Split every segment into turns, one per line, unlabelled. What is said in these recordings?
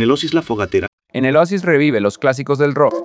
En el Oasis La Fogatera.
En revive los clásicos del rock.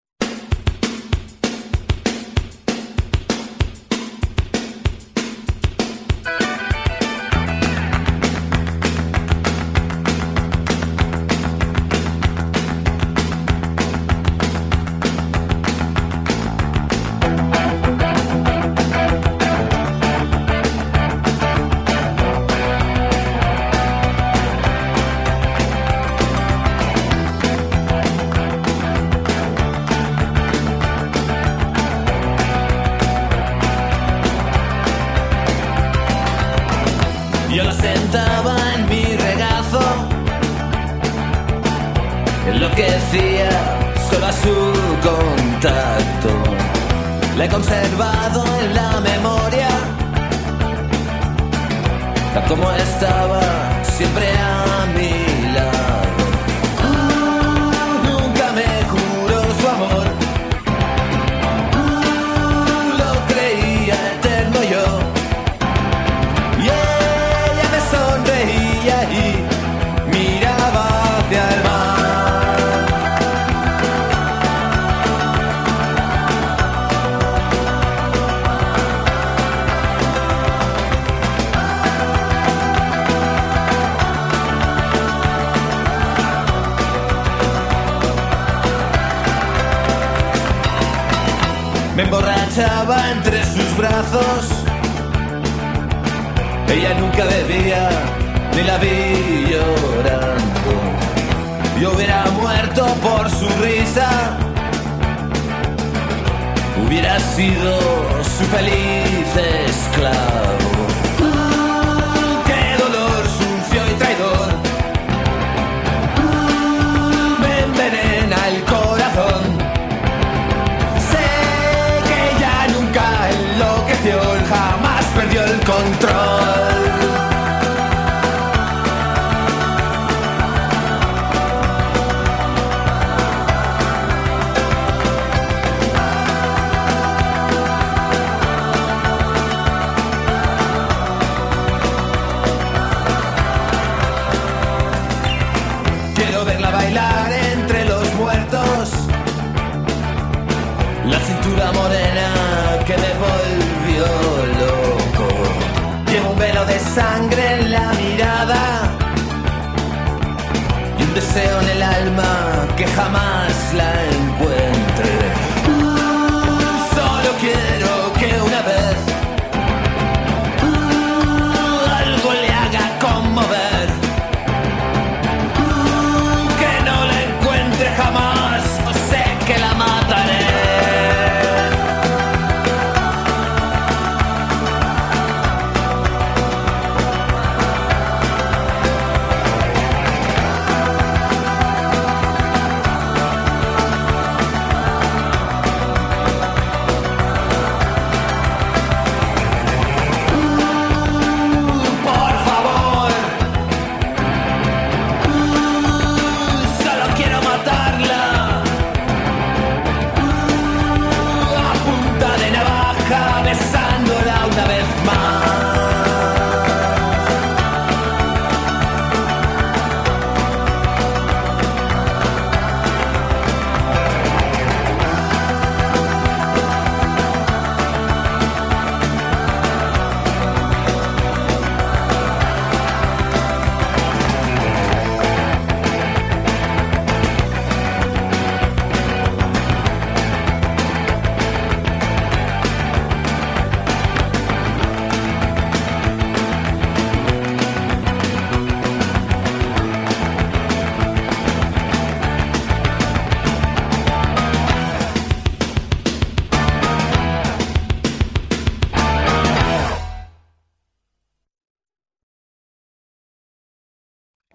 Yo
hubiera muerto por su risa. Hubiera sido su feliz esclavo. Ah, ¡Qué dolor sucio y traidor! Ah, Me envenena el corazón. Sé que ella nunca enloqueció, jamás perdió el control. Sangre en la mirada. Y un deseo en el alma que jamás la encuentre.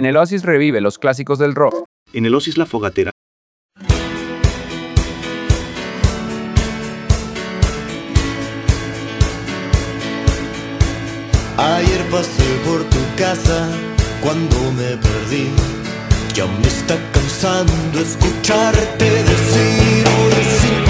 En el Oasis revive los clásicos del rock.
En el Oasis la fogatera.
Ayer pasé por tu casa cuando me perdí. Ya me está cansando escucharte decir o decir.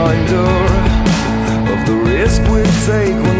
reminder of the risk we take